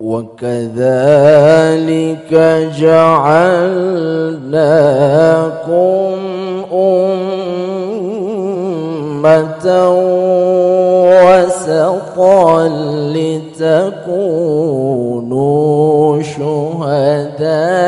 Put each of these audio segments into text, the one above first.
وكذلك جعلناكم أمة وسطا لتكونوا شهداء.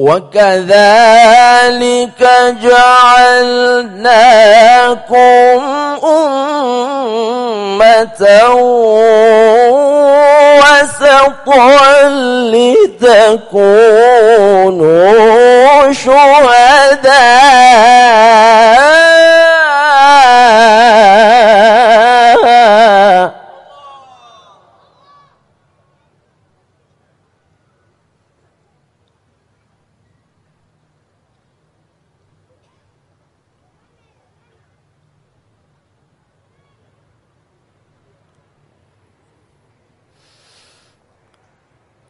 وكذلك جعلناكم أمة وسطا لتكونوا شهداء.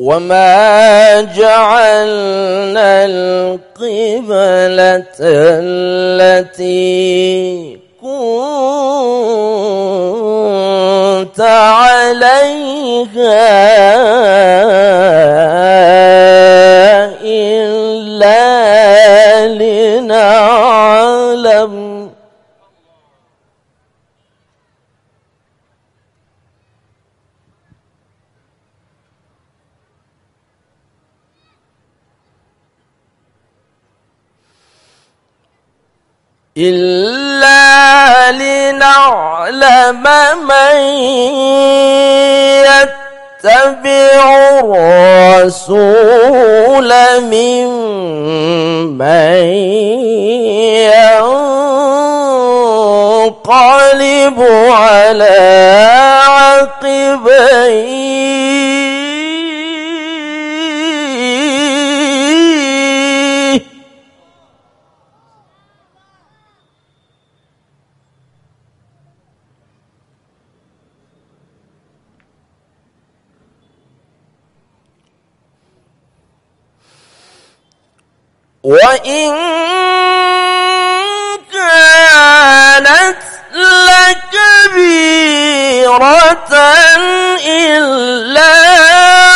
وما جعلنا القبلة التي كنت عليها إلا لنعلم إلا لنعلم من يتبع الرسول ممن ينقلب على عقبيه وإن كانت لكبيرة إلا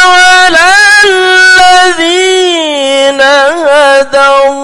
على الذين هدى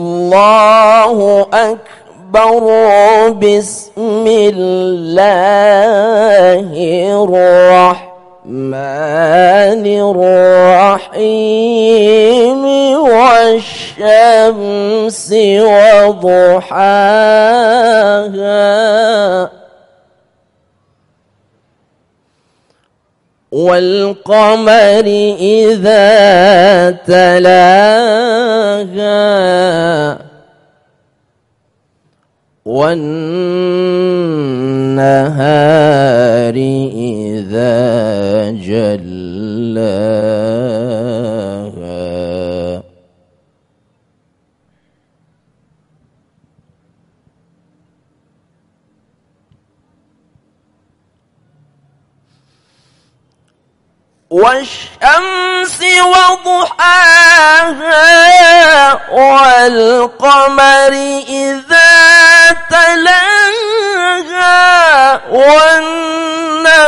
الله أكبر بسم الله الرحمن الرحيم والشمس وضحاها والقمر إذا تلاها والنهار إذا جلاها والشمس وضحاها والقمر إذا تلاها والنهار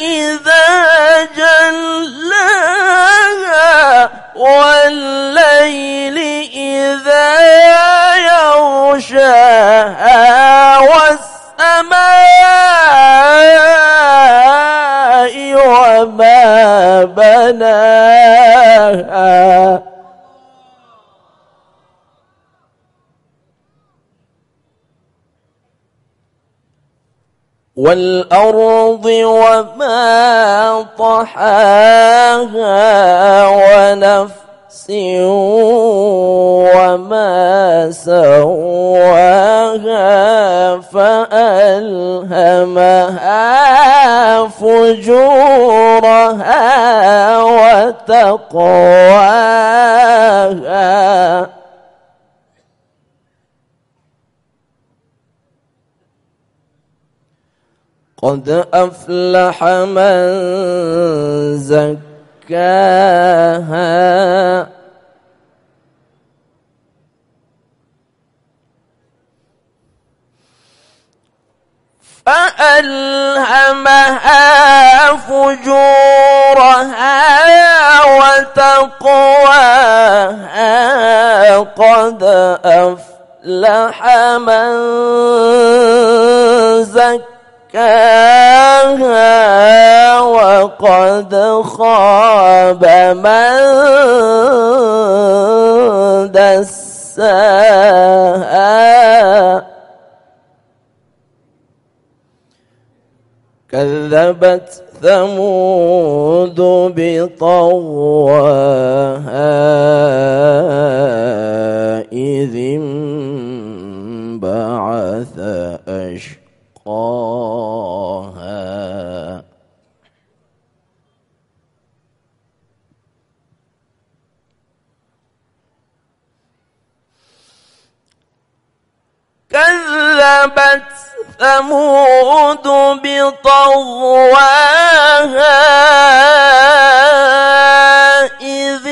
إذا جلاها والليل والأرض وما طحاها ونفس وما سواها فألهمها فجورها قد أفلح من زكاها. فألهمها فجورها وتقواها. قد أفلح من زكاها. دكاها وقد خاب من دساها. كذبت ثمود بطواها إذ انبعث أشقاها. كذبت ثمود بطواها إذ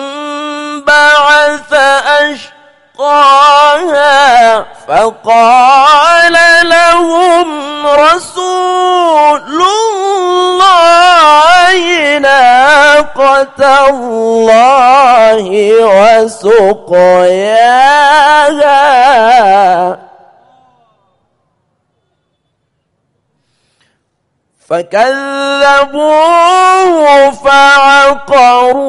انبعث أشقاها فقال لهم رسول الله ناقة الله وسقياها فكذبوه فعقروها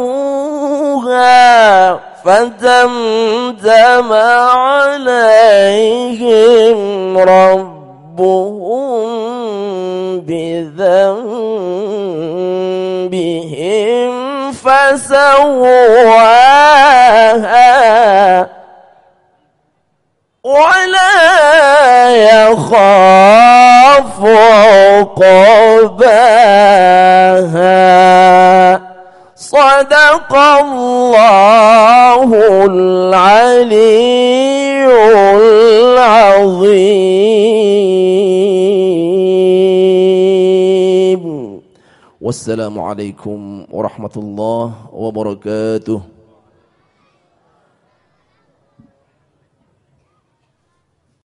فدمدم عليهم ربهم بذنبهم فسواها ولا يخاف عقباها صدق الله العلي العظيم. والسلام عليكم ورحمة الله وبركاته.